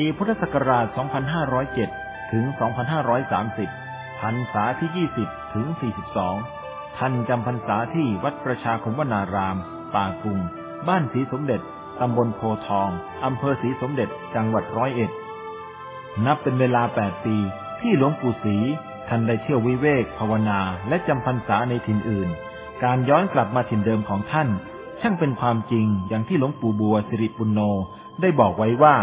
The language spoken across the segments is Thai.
ปีพุทธศักราช 2507 ถึง 2530 พรรษาที่ 20 ถึง 42 ท่านจำพรรษาที่วัดประชาคมวนาราม ป่ากุง บ้านศรีสมเด็จ ตำบลโพทอง อำเภอศรีสมเด็จ จังหวัดร้อยเอ็ด นับเป็นเวลา 8 ปีที่หลวงปู่ศรีท่านได้เที่ยววิเวกภาวนาและจำพรรษาในถิ่นอื่น การย้อนกลับมาถิ่นเดิมของท่าน ช่างเป็นความจริงอย่างที่หลวงปู่บัวสิริปุณโญได้บอกไว้ว่า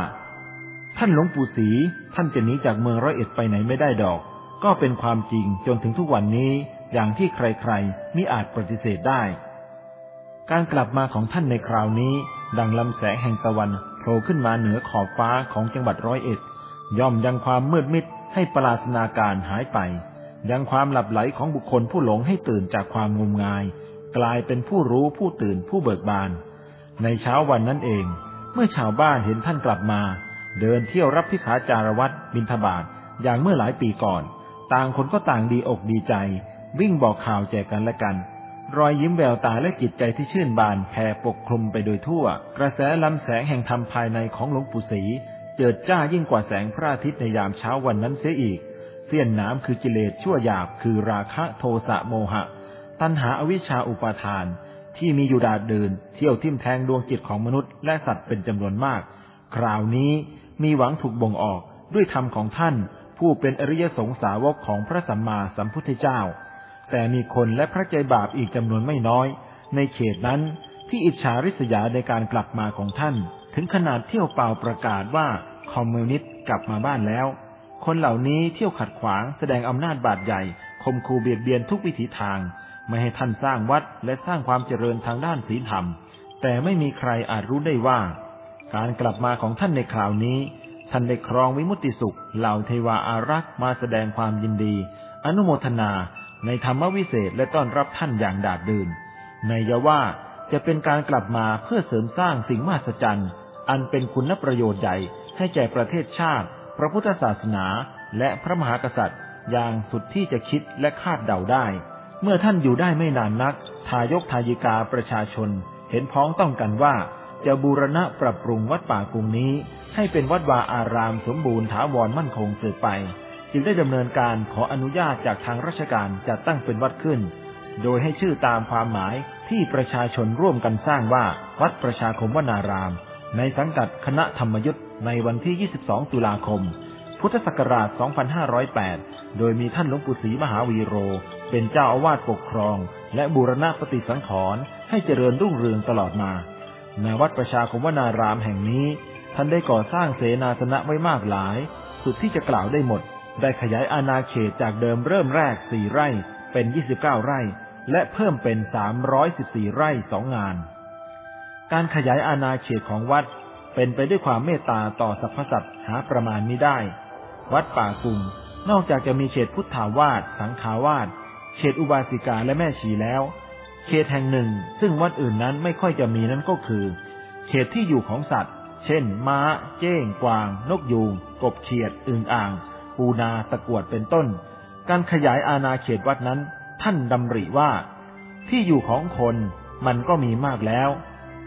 ท่านหลวงปู่ศรีท่านจะหนีจากเมืองร้อยเอ็ดไปไหนไม่ได้ดอก ก็เป็นความจริงจนถึงทุกวันนี้อย่างที่ใครๆมิอาจปฏิเสธได้ การกลับมาของท่านในคราวนี้ ดังลำแสงแห่งตะวันโผล่ขึ้นมาเหนือขอบฟ้าของจังหวัดร้อยเอ็ด ย่อมยังความมืดมิดให้ปราศนาการหายไป ยังความหลับไหลของบุคคลผู้หลงให้ตื่นจากความงมงาย กลายเป็นผู้รู้ผู้ตื่นผู้เบิกบาน ในเช้าวันนั้นเอง เมื่อชาวบ้านเห็นท่านกลับมา เดินเที่ยวรับพิขาจารวัตรบินทบาทอย่างเมื่อหลายปีก่อน ต่างคนก็ต่างดีอกดีใจ วิ่งบอกข่าวแจกกันและกัน รอยยิ้มแววตาและจิตใจที่ชื่นบานแผ่ปกคลุมไปโดยทั่ว กระแสลำแสงแห่งธรรมภายในของหลวงปู่ศรีเจิดจ้ายิ่งกว่าแสงพระอาทิตย์ในยามเช้าวันนั้นเสียอีก เสี้ยนน้ำคือกิเลสชั่วหยาบคือราคะโทสะโมหะ ตัณหาอวิชชาอุปาทาน ที่มีอยู่ดาดเดิน เที่ยวทิ่มแทงดวงจิตของมนุษย์และสัตว์เป็นจำนวนมาก คราวนี้ มีหวังถูกบ่งออกด้วยธรรมของท่าน ผู้เป็นอริยสงสาวกของพระสัมมาสัมพุทธเจ้า แต่มีคนและพระใจบาปอีกจำนวนไม่น้อย ในเขตนั้นที่อิจฉาริษยาในการกลับมาของท่าน ถึงขนาดเที่ยวเป่าประกาศว่าคอมมิวนิสต์กลับมาบ้านแล้ว คนเหล่านี้เที่ยวขัดขวางแสดงอำนาจบาดใหญ่ข่มขู่เบียดเบียนทุกวิถีทาง ไม่ให้ท่านสร้างวัดและสร้างความเจริญทางด้านศีลธรรม แต่ไม่มีใครอาจรู้ได้ว่า การกลับมาของท่านในคราวนี้ ท่านได้ครองวิมุตติสุข เหล่าเทวาอารักษ์มาแสดงความยินดี อนุโมทนาในธรรมวิเศษและต้อนรับท่านอย่างดาดดื่นในยาว่าจะเป็นการกลับมาเพื่อเสริมสร้างสิ่งมหัศจรรย์อันเป็นคุณประโยชน์ใหญ่ให้แก่ประเทศชาติ พระพุทธศาสนา และพระมหากษัตริย์ อย่างสุดที่จะคิดและคาดเดาได้ เมื่อท่านอยู่ได้ไม่นานนัก ทายกทายิกาประชาชน เห็นพ้องต้องกันว่า จะบูรณะปรับปรุงวัดป่ากรุงนี้ ให้เป็นวัดวาอารามสมบูรณ์ถาวรมั่นคงสืบไป จึงได้ดำเนินการขออนุญาตจากทางราชการจัดตั้งเป็นวัดขึ้น โดยให้ชื่อตามความหมายที่ประชาชนร่วมกันสร้างว่าวัดประชาคมวนาราม ในสังกัดคณะธรรมยุทธในวันที่ 22 ตุลาคม พุทธศักราช 2508 โดยมีท่านหลวงปู่ศรีมหาวีโร เป็นเจ้าอาวาสปกครอง และบูรณะปฏิสังขรณ์ให้เจริญรุ่งเรืองตลอดมา ในวัดประชาคมวนารามแห่งนี้ ท่านได้ก่อสร้างเสนาสนะไว้มากหลาย สุดที่จะกล่าวได้หมด ได้ขยายอาณาเขตจากเดิมเริ่มแรก4ไร่เป็น 29 ไร่ และเพิ่มเป็น 314 ไร่สองงาน การขยายอาณาเขตของวัดเป็นไปด้วยความเมตตาต่อสรรพสัตว์หาประมาณมิได้ วัดป่ากุงนอกจากจะมีเขตพุทธาวาสสังขาวาสเขตอุบาสิกาและแม่ชีแล้ว เขตแห่งหนึ่ง ซึ่งวัดอื่นนั้นไม่ค่อยจะมีนั้นก็คือ เขตที่อยู่ของสัตว์ เช่น ม้า เจ้ง กวาง นกยูง กบเขียด อึ่งอ่าง ปูนา ตะกวด เป็นต้น การขยายอาณาเขตวัดนั้น ท่านดำริว่า ที่อยู่ของคนมันก็มีมากแล้ว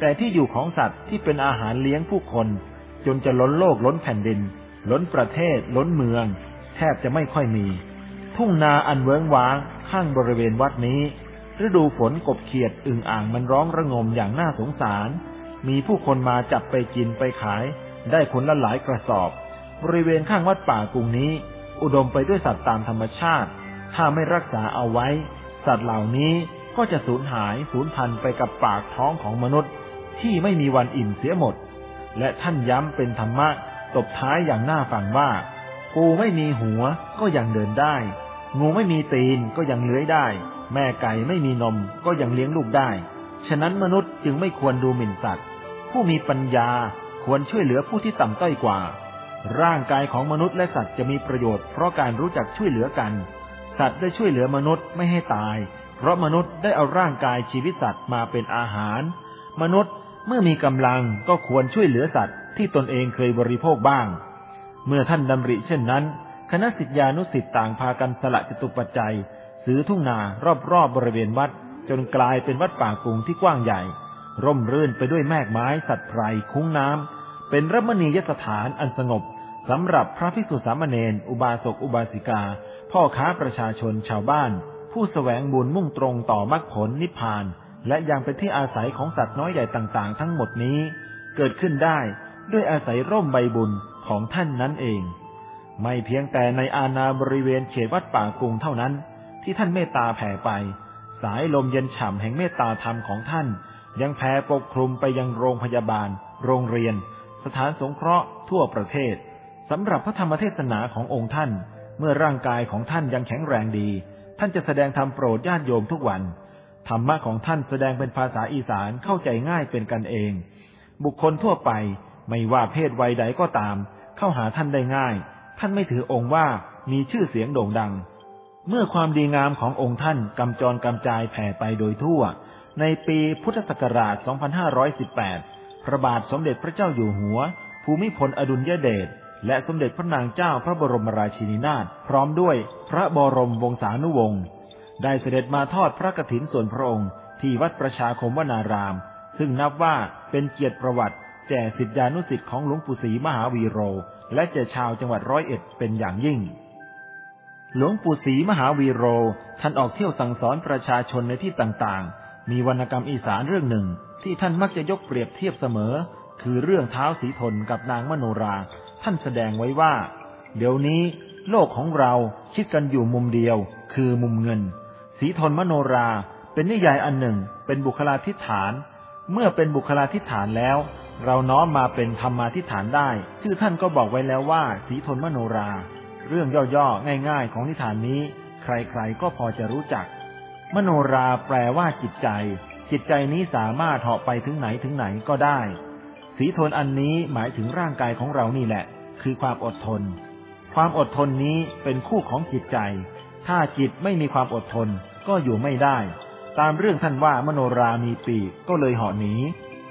แต่ที่อยู่ของสัตว์ที่เป็นอาหารเลี้ยงผู้คน จนจะล้นโลกล้นแผ่นดิน ล้นประเทศ ล้นเมือง แทบจะไม่ค่อยมี ทุ่งนาอันเวิ้งว้างข้างบริเวณวัดนี้ ฤดูฝนกบเขียดอึ่งอ่างมันร้องระงมอย่างน่าสงสาร มีผู้คนมาจับไปกินไปขาย ได้ผลละหลายกระสอบ บริเวณข้างวัดป่ากรุงนี้ อุดมไปด้วยสัตว์ตามธรรมชาติ ถ้าไม่รักษาเอาไว้ สัตว์เหล่านี้ก็จะสูญหายสูญพันธุ์ไปกับปากท้องของมนุษย์ ที่ไม่มีวันอิ่มเสียหมด และท่านย้ำเป็นธรรมะตบท้ายอย่างน่าฟังว่าปูไม่มีหัวก็ยังเดินได้ งูไม่มีตีนก็ยังเลื้อยได้ แม่ไก่ไม่มีนมก็ยังเลี้ยงลูกได้ ฉะนั้นมนุษย์จึงไม่ควรดูหมิ่นสัตว์ ผู้มีปัญญาควรช่วยเหลือผู้ที่ต่ำต้อยกว่า ร่างกายของมนุษย์และสัตว์จะมีประโยชน์เพราะการรู้จักช่วยเหลือกัน สัตว์ได้ช่วยเหลือมนุษย์ไม่ให้ตาย เพราะมนุษย์ได้เอาร่างกายชีวิตสัตว์มาเป็นอาหาร มนุษย์เมื่อมีกำลังก็ควรช่วยเหลือสัตว์ที่ตนเองเคยบริโภคบ้าง เมื่อท่านดำริเช่นนั้น คณะสิทธิานุสิตต่างพากันสละจตุปัจจัย ซื้อทุ่งนารอบๆบบริเวณวัด จนกลายเป็นวัดป่ากรุงที่กว้างใหญ่ ร่มรื่นไปด้วยแมกไม้สัตว์ไพรคุ้งน้ำเป็นรัมณียสถานอันสงบสำหรับพระภิกษุสามเณรอุบาสกอุบาสิกา พ่อค้าประชาชนชาวบ้าน ผู้แสวงบุญมุ่งตรงต่อมรรคผลนิพพาน และยังเป็นที่อาศัยของสัตว์น้อยใหญ่ต่างๆ ทั้งหมดนี้ เกิดขึ้นได้ด้วยอาศัยร่มใบบุญของท่านนั้นเอง ไม่เพียงแต่ในอาณาบริเวณเขตวัดป่ากรุงเท่านั้น ที่ท่านเมตตาแผ่ไป สายลมเย็นฉ่ำแห่งเมตตาธรรมของท่าน ยังแผ่ปกคลุมไปยังโรงพยาบาล โรงเรียน สถานสงเคราะห์ทั่วประเทศสำหรับพระธรรมเทศนาขององค์ท่าน เมื่อร่างกายของท่านยังแข็งแรงดี ท่านจะแสดงธรรมโปรดญาติโยมทุกวันธรรมะของท่านแสดงเป็นภาษาอีสานเข้าใจง่ายเป็นกันเอง บุคคลทั่วไปไม่ว่าเพศวัยใดก็ตาม เข้าหาท่านได้ง่าย ท่านไม่ถือองค์ว่ามีชื่อเสียงโด่งดัง เมื่อความดีงามขององค์ท่านกำจรกำจายแผ่ไปโดยทั่ว ในปีพุทธศักราช 2518 พระบาทสมเด็จพระเจ้าอยู่หัว ภูมิพลอดุลยเดช และสมเด็จพระนางเจ้าพระบรมราชินีนาถ พร้อมด้วยพระบรมวงศานุวงศ์ ได้เสด็จมาทอดพระกฐินส่วนพระองค์ ที่วัดประชาคมวนาราม ซึ่งนับว่าเป็นเกียรติประวัติ แก่สิทธิานุสิทธิ์ของหลวงปู่ศรีมหาวีโร และแก่ชาวจังหวัดร้อยเอ็ดเป็นอย่างยิ่ง หลวงปู่ศรีมหาวีโร ท่านออกเที่ยวสั่งสอนประชาชนในที่ต่างๆ มีวรรณกรรมอีสานเรื่องหนึ่ง ที่ท่านมักจะยกเปรียบเทียบเสมอ คือเรื่องเท้าสีทนกับนางมโนรา ท่านแสดงไว้ว่า เดี๋ยวนี้ โลกของเราคิดกันอยู่มุมเดียว คือมุมเงิน สีทนมโนรา เป็นนิยายอันหนึ่ง เป็นบุคลาธิฐาน เมื่อเป็นบุคลาธิฐานแล้ว เราน้อมมาเป็นธรรมาธิฐานได้ ชื่อท่านก็บอกไว้แล้วว่า สีทนมโนรา เรื่องย่อๆ ง่ายๆ ของนิทานนี้ ใครๆ ก็พอจะรู้จัก มโนราแปลว่าจิตใจ จิตใจนี้สามารถเหาะไปถึงไหนถึงไหนก็ได้ สีทนอันนี้หมายถึงร่างกายของเรานี่แหละ คือความอดทน ความอดทนนี้เป็นคู่ของจิตใจ ถ้าจิตไม่มีความอดทนก็อยู่ไม่ได้ ตามเรื่องท่านว่ามโนรามีปีกก็เลยเหาะหนี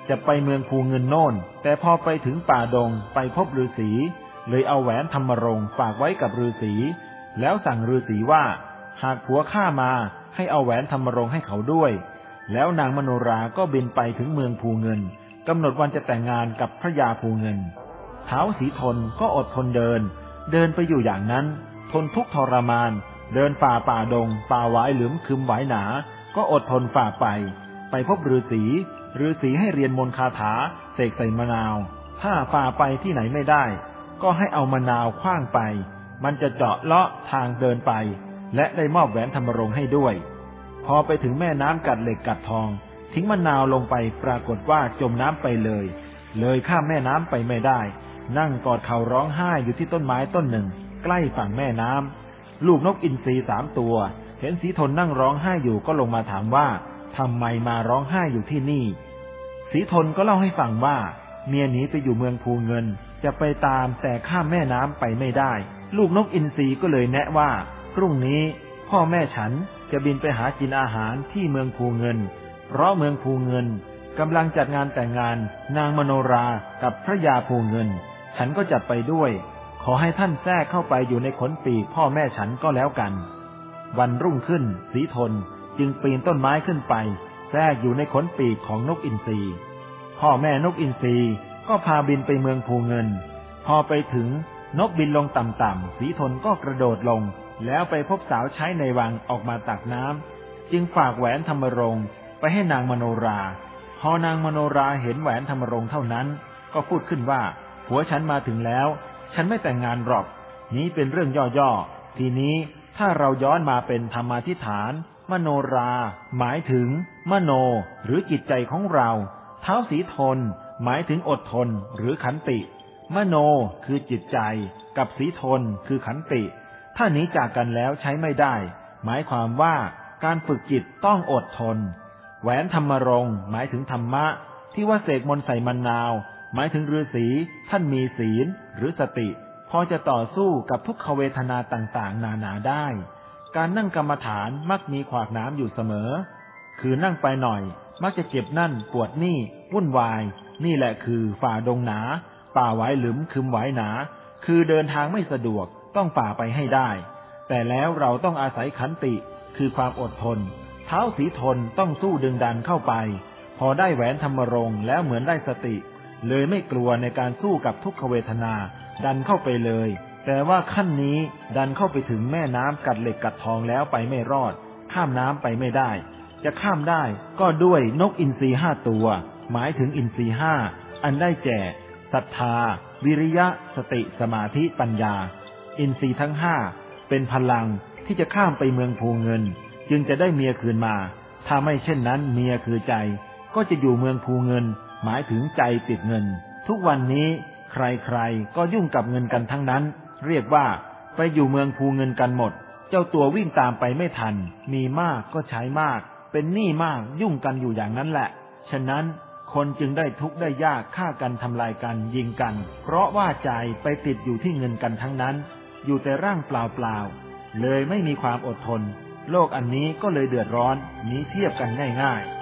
จะไปเมืองภูเงินโน่น แต่พอไปถึงป่าดงไปพบฤาษี เลยเอาแหวนธรรมรงฝากไว้กับฤาษีแล้วสั่งฤาษีว่า หากผัวข้ามาให้เอาแหวนธรรมรงให้เขาด้วย แล้วนางมโนราก็บินไปถึงเมืองภูเงินกำหนดวันจะแต่งงานกับพระยาภูเงินเท้าสีทนก็อดทนเดิน เดินไปอยู่อย่างนั้น ทนทุกทรมาน เดินป่าป่าดง ป่าหวายหลืมคึมหวายหนา ก็อดทนฝ่าไป ไปพบฤาษีฤาษีให้เรียนมนต์คาถาเสกใส่มะนาว ถ้าฝ่าไปที่ไหนไม่ได้ ก็ให้เอามะนาวคว้างไป มันจะเจาะเลาะทางเดินไป และได้มอบแหวนธรรมรงค์ให้ด้วย พอไปถึงแม่น้ำกัดเหล็กกัดทอง ทิ้งมะนาวลงไปปรากฏว่าจมน้ำไปเลย เลยข้ามแม่น้ำไปไม่ได้ นั่งกอดเข่าร้องไห้อยู่ที่ต้นไม้ต้นหนึ่ง ใกล้ฝั่งแม่น้ำลูกนกอินทรีสามตัว เห็นสีทนนั่งร้องไห้อยู่ก็ลงมาถามว่าทำไมมาร้องไห้อยู่ที่นี่ สีทนก็เล่าให้ฟังว่า เมียหนีไปอยู่เมืองภูเงิน จะไปตามแต่ข้ามแม่น้ำไปไม่ได้ ลูกนกอินทรีก็เลยแนะว่า พรุ่งนี้พ่อแม่ฉันจะบินไปหากินอาหารที่เมืองภูเงิน เพราะเมืองภูเงินกำลังจัดงานแต่งงานนางมโนรากับพระยาภูเงิน ฉันก็จะไปด้วย ขอให้ท่านแทรกเข้าไปอยู่ในขนปีกพ่อแม่ฉันก็แล้วกัน วันรุ่งขึ้น สีทนจึงปีนต้นไม้ขึ้นไป แทรกอยู่ในขนปีกของนกอินทรีพ่อแม่นกอินทรี ก็พาบินไปเมืองภูเงิน พอไปถึงนกบินลงต่ำๆสีทนก็กระโดดลง แล้วไปพบสาวใช้ในวังออกมาตักน้ำจึงฝากแหวนธรรมรงไปให้นางมโนรา พอนางมโนราเห็นแหวนธรรมรงเท่านั้น ก็พูดขึ้นว่าผัวฉันมาถึงแล้ว ฉันไม่แต่งงานหรอก นี้เป็นเรื่องย่อๆ ทีนี้ถ้าเราย้อนมาเป็นธรรมาทิฐาน มโนรา หมายถึง มโน หรือจิตใจของเรา เท้าสีทน หมายถึงอดทนหรือขันติ มโนคือจิตใจ กับสีทนคือขันติ ถ้าหนีจากกันแล้วใช้ไม่ได้ หมายความว่าการฝึกจิตต้องอดทน แหวนธรรมรงหมายถึงธรรมะ ที่ว่าเสกมนใส่มะนาว หมายถึงฤาษีท่านมีศีล หรือสติ พอจะต่อสู้กับทุกขเวทนาต่างๆ นานาได้ การนั่งกรรมฐานมักมีขวากน้ำอยู่เสมอ คือนั่งไปหน่อย มักจะเจ็บนั่นปวดนี่วุ่นวาย นี่แหละคือฝ่าดงหนา ป่าไว้หลุมคึมไว้หนา คือเดินทางไม่สะดวกต้องฝ่าไปให้ได้ แต่แล้วเราต้องอาศัยขันติคือความอดทน เท้าสีทนต้องสู้ดึงดันเข้าไป พอได้แหวนธรรมรงแล้วเหมือนได้สติ เลยไม่กลัวในการสู้กับทุกขเวทนา ดันเข้าไปเลย แต่ว่าขั้นนี้ดันเข้าไปถึงแม่น้ำกัดเหล็กกัดทองแล้วไปไม่รอด ข้ามน้ำไปไม่ได้ จะข้ามได้ก็ด้วยนกอินทรีห้าตัว หมายถึงอินทรีห้าอันได้แก่ศรัทธา วิริยะ สติสมาธิปัญญา อินทรีทั้งห้าเป็นพลังที่จะข้ามไปเมืองภูเงิน จึงจะได้เมียคืนมา ถ้าไม่เช่นนั้นเมียคือใจ ก็จะอยู่เมืองภูเงิน หมายถึงใจติดเงิน ทุกวันนี้ใครๆก็ยุ่งกับเงินกันทั้งนั้น เรียกว่าไปอยู่เมืองภูเงินกันหมด เจ้าตัววิ่งตามไปไม่ทัน มีมากก็ใช้มาก เป็นหนี้มากยุ่งกันอยู่อย่างนั้นแหละ ฉะนั้น คนจึงได้ทุกข์ได้ยากฆ่ากันทำลายกันยิงกัน เพราะว่าใจไปติดอยู่ที่เงินกันทั้งนั้น อยู่แต่ร่างเปล่าๆเลยไม่มีความอดทน โลกอันนี้ก็เลยเดือดร้อนนี้เทียบกันง่าย ๆ